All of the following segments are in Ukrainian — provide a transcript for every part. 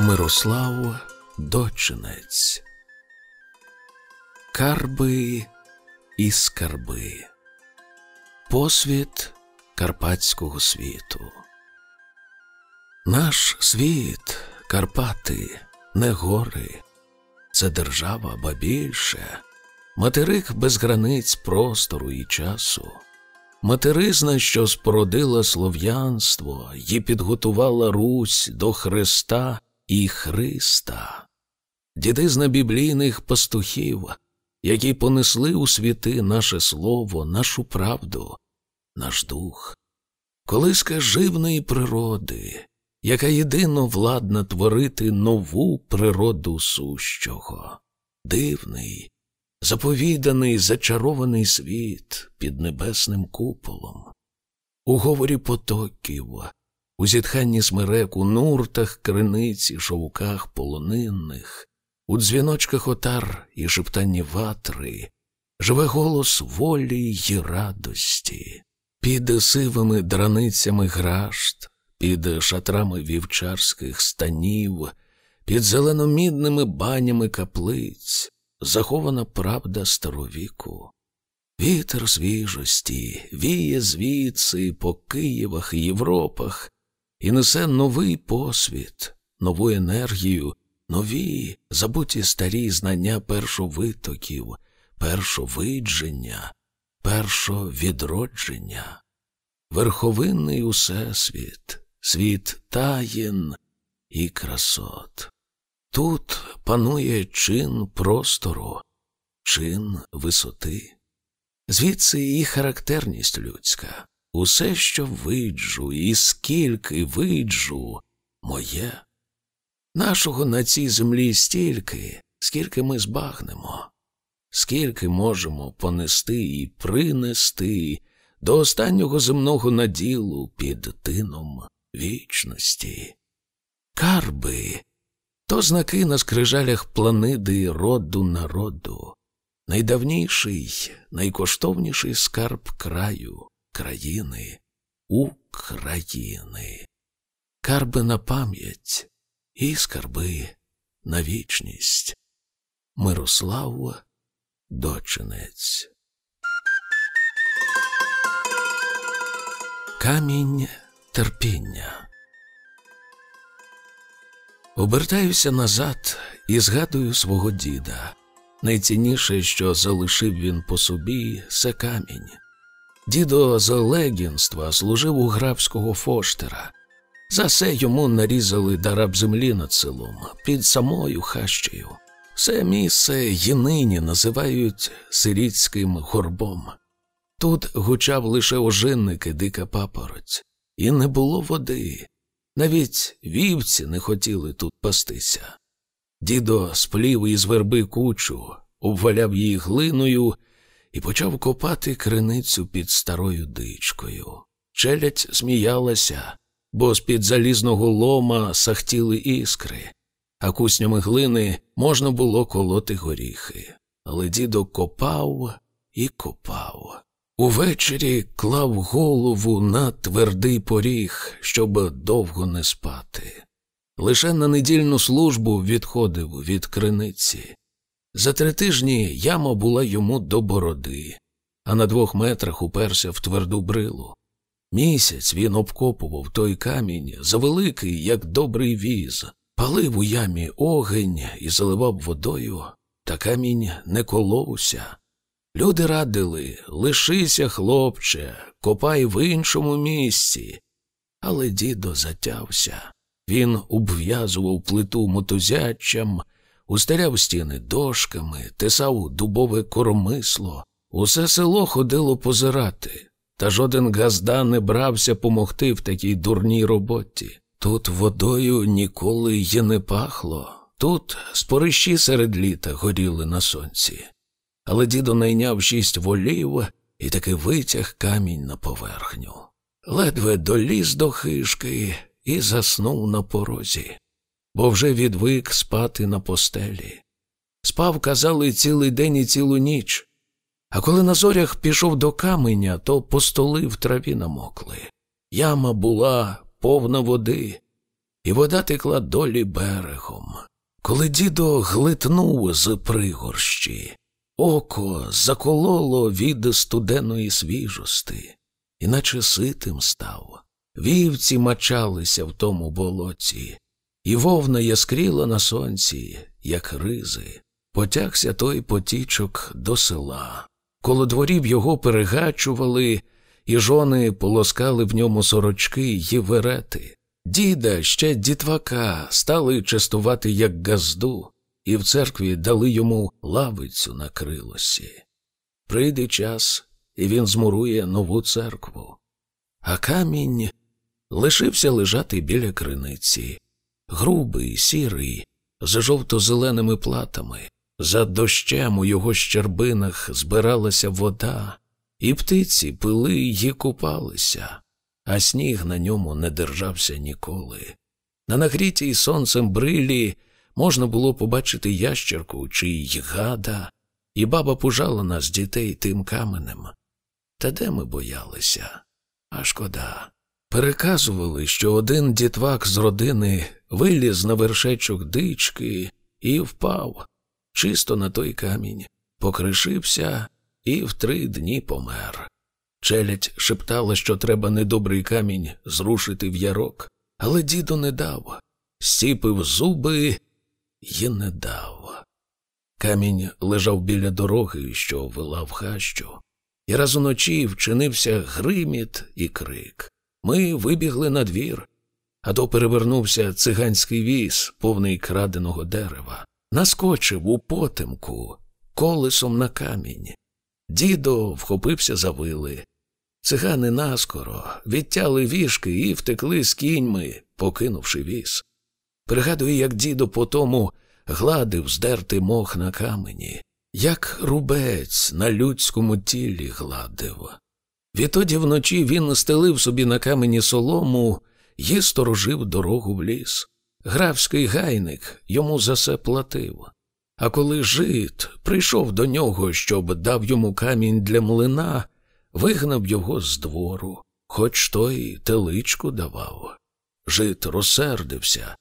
Мирослав Дочинець. Карби і скарби. Посвіт Карпатського світу. Наш світ, Карпати, не гори, це держава, ба більше, материк без границь простору і часу, материзна, що спородила слов'янство і підготувала Русь до Христа і Христа, дідизна біблійних пастухів, які понесли у світи наше слово, нашу правду, наш дух, колиска живної природи, яка єдино владна творити нову природу сущого, дивний, заповіданий, зачарований світ під небесним куполом, у говорі потоків, у зітханні смерек, у нуртах криниці, шовках полонинних, у дзвіночках отар і шептанні ватри, живе голос волі й радості, під сивими драницями грашт, під шатрами вівчарських станів, під зеленомідними банями каплиць, захована правда старовіку. Вітер свіжості віє звідси по Києвах і Європах і несе новий посвіт, нову енергію, нові забуті старі знання першовитоків, першовидження, першовідродження, верховинний усесвіт, світ таїн і красот. Тут панує чин простору, чин висоти, звідси і характерність людська. Усе, що виджу, і скільки виджу, моє. Нашого на цій землі стільки, скільки ми збагнемо, скільки можемо понести і принести до останнього земного наділу під тином вічності. Карби то знаки на скрижалях планиди роду народу, найдавніший, найкоштовніший скарб краю країни, України, карби на пам'ять і скарби на вічність. Мирослав Дочинець. Камінь терпіння. Обертаюся назад і згадую свого діда. Найцінніше, що залишив він по собі, це камінь. Дідо з легінства служив у грабського фоштера. За це йому нарізали дараб землі над селом під самою хащею. Це місце й нині називають сирітським горбом. Тут гучав лише ожинник і дика папороть, і не було води. Навіть вівці не хотіли тут пастися. Дідо сплів із верби кучу, обваляв її глиною і почав копати криницю під старою дичкою. Челядь сміялася, бо з-під залізного лома сахтіли іскри, а куснями глини можна було колоти горіхи. Але дідо копав і копав. Увечері клав голову на твердий поріг, щоб довго не спати. Лише на недільну службу відходив від криниці. За три тижні яма була йому до бороди, а на двох метрах уперся в тверду брилу. Місяць він обкопував той камінь завеликий, як добрий віз, палив у ямі огень і заливав водою, та камінь не коловся. Люди радили лишися, хлопче, копай в іншому місці. Але дідо затявся. Він обв'язував плиту мотузячам, устеляв стіни дошками, тесав дубове коромисло. Усе село ходило позирати, та жоден газда не брався помогти в такій дурній роботі. Тут водою ніколи й не пахло, тут спорищі серед літа горіли на сонці. Але дідо найняв шість волів і таки витяг камінь на поверхню. Ледве доліз до хишки і заснув на порозі бо вже відвик спати на постелі. Спав, казали, цілий день і цілу ніч. А коли на зорях пішов до каменя, то по столи в траві намокли. Яма була повна води. і вода текла долі берегом. Коли дідо глитнув з пригорщі, око закололо від студеної свіжости, іначе ситим став. Вівці мачалися в тому болоті, і вовна яскріла на сонці, як ризи. Потягся той потічок до села. Коло дворів його перегачували, і жони полоскали в ньому сорочки й верети. Діда ще дітвака стали частувати як газду, і в церкві дали йому лавицю на крилосі. Прийде час, і він змурує нову церкву. А камінь лишився лежати біля криниці, грубий, сірий, з жовто-зеленими платами. За дощем у його щербинах збиралася вода, і птиці пили й купалися, а сніг на ньому не держався ніколи. На нагрітій сонцем брилі можна було побачити ящерку чи й гада, і баба пужала нас дітей тим каменем. Та де ми боялися? А шкода. Переказували, що один дітвак з родини виліз на вершечок дички і впав чисто на той камінь, покришився і в три дні помер. Челядь шептала, що треба недобрий камінь зрушити в ярок, але діду не дав, сіпив зуби і не дав. Камінь лежав біля дороги, що вела в хащу, і раз уночі вчинився гриміт і крик. Ми вибігли на двір, а то перевернувся циганський віз, повний краденого дерева наскочив у потемку колесом на камінь. Дідо вхопився за вили. Цигани наскоро відтяли вішки і втекли з кіньми, покинувши віз. Пригадую, як дідо по тому гладив здертий мох на камені, як рубець на людському тілі гладив. Відтоді вночі він стелив собі на камені солому і сторожив дорогу в ліс. Графський гайник йому за це платив. А коли жит прийшов до нього, щоб дав йому камінь для млина, вигнав його з двору, хоч той теличку давав. Жит розсердився.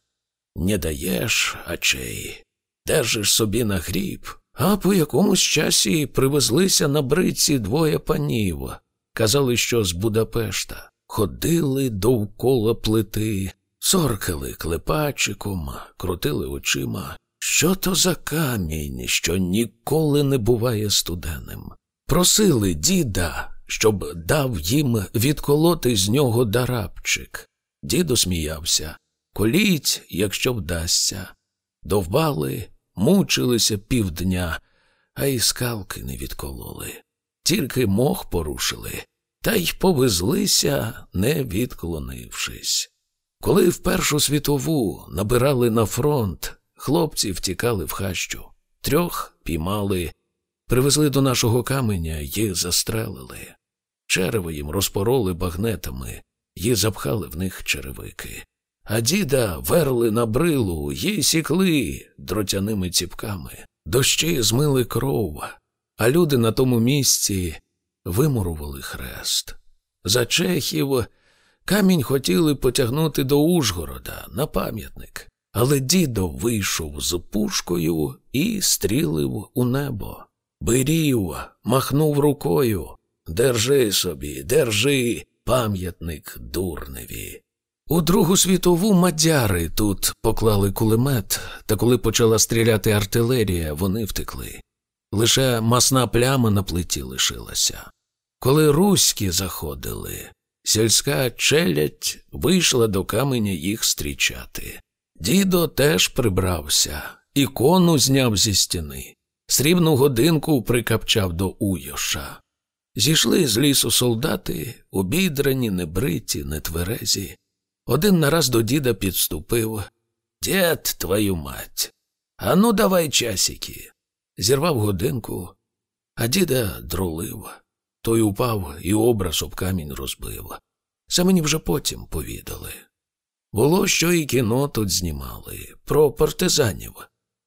Не даєш, ачей, держиш собі на гріб, а по якомусь часі привезлися на бриці двоє панів. Казали, що з Будапешта ходили довкола плити. Соркали клепачиком, крутили очима. Що то за камінь, що ніколи не буває студенним? Просили діда, щоб дав їм відколоти з нього дарабчик. Дідо сміявся. Коліть, якщо вдасться. Довбали, мучилися півдня, а й скалки не відкололи. Тільки мох порушили, та й повезлися, не відклонившись. Коли в Першу світову набирали на фронт, хлопці втікали в хащу, трьох піймали, привезли до нашого каменя і застрелили. Черево їм розпороли багнетами і запхали в них черевики. А діда верли на брилу і сікли дротяними ціпками. Дощі змили кров, а люди на тому місці вимурували хрест. За чехів Камінь хотіли потягнути до Ужгорода на пам'ятник, але дідо вийшов з пушкою і стрілив у небо. Бирів, махнув рукою. Держи собі, держи, пам'ятник дурневі. У Другу світову мадяри тут поклали кулемет, та коли почала стріляти артилерія, вони втекли. Лише масна пляма на плиті лишилася. Коли руські заходили, Сільська челядь вийшла до каменя їх зустрічати. Дідо теж прибрався, ікону зняв зі стіни, срібну годинку прикапчав до уйоша. Зійшли з лісу солдати, обідрані, небриті, нетверезі. Один нараз до діда підступив. Дід, твою мать, ану, давай часики. Зірвав годинку, а діда друлив. Той упав і образ об камінь розбив. Це мені вже потім повідали. Було, що і кіно тут знімали про партизанів.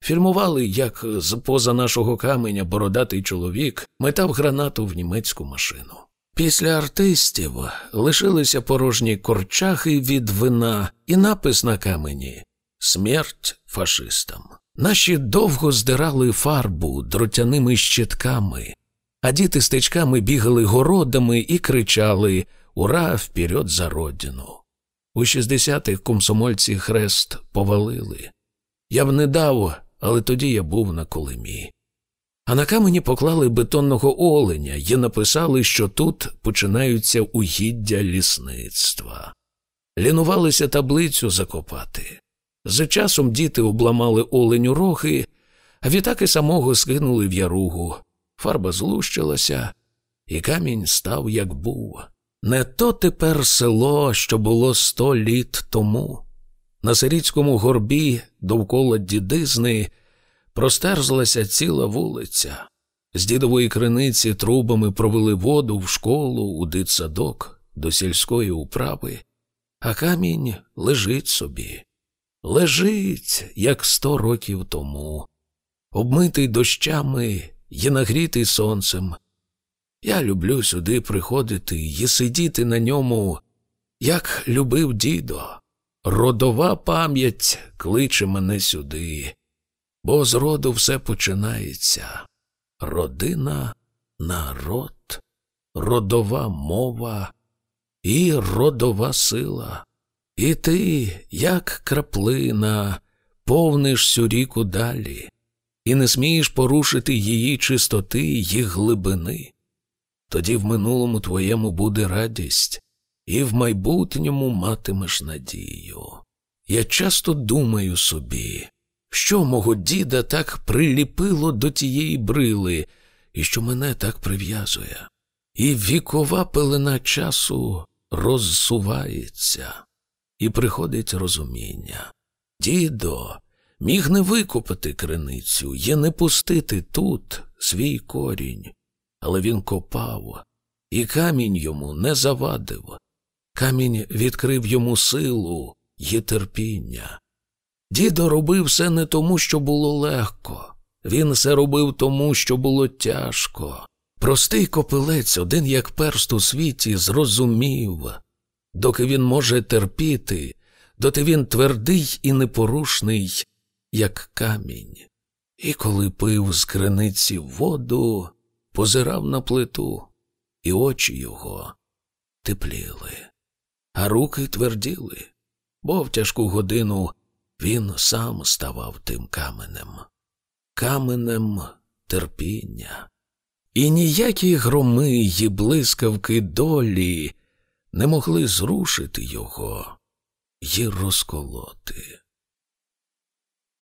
Фільмували, як з поза нашого каменя бородатий чоловік метав гранату в німецьку машину. Після артистів лишилися порожні корчахи від вина і напис на камені Смерть фашистам. Наші довго здирали фарбу дротяними щитками, а діти стечками бігали городами і кричали Ура! вперед за родину! У 60-х комсомольці хрест повалили. Я б не дав, але тоді я був на Колимі. А на камені поклали бетонного оленя і написали, що тут починаються угіддя лісництва. Лінувалися таблицю закопати. З часом діти обламали оленю рохи, а відтак і самого скинули в яругу. Фарба злущилася, і камінь став, як був. Не то тепер село, що було сто літ тому. На сирітському горбі довкола дідизни простерзлася ціла вулиця. З дідової криниці трубами провели воду в школу, у дитсадок, до сільської управи, а камінь лежить собі. Лежить, як сто років тому, обмитий дощами і нагрітий сонцем. Я люблю сюди приходити і сидіти на ньому, як любив дідо. Родова пам'ять кличе мене сюди, бо з роду все починається. Родина, народ, родова мова і родова сила. І ти, як краплина, повниш цю ріку далі, і не смієш порушити її чистоти й глибини. Тоді в минулому твоєму буде радість, і в майбутньому матимеш надію. Я часто думаю собі, що мого діда так приліпило до тієї брили, і що мене так прив'язує. І вікова пелена часу розсувається, і приходить розуміння. Дідо міг не викопати криницю і не пустити тут свій корінь, але він копав, і камінь йому не завадив. Камінь відкрив йому силу й терпіння. Дідо робив все не тому, що було легко, він все робив тому, що було тяжко. Простий копилець, один як перст у світі, зрозумів, доки він може терпіти, доти він твердий і непорушний, як камінь. І коли пив з криниці воду, позирав на плиту, і очі його тепліли, а руки тверділи, бо в тяжку годину він сам ставав тим каменем, каменем терпіння. І ніякі громи й блискавки долі не могли зрушити його й розколоти.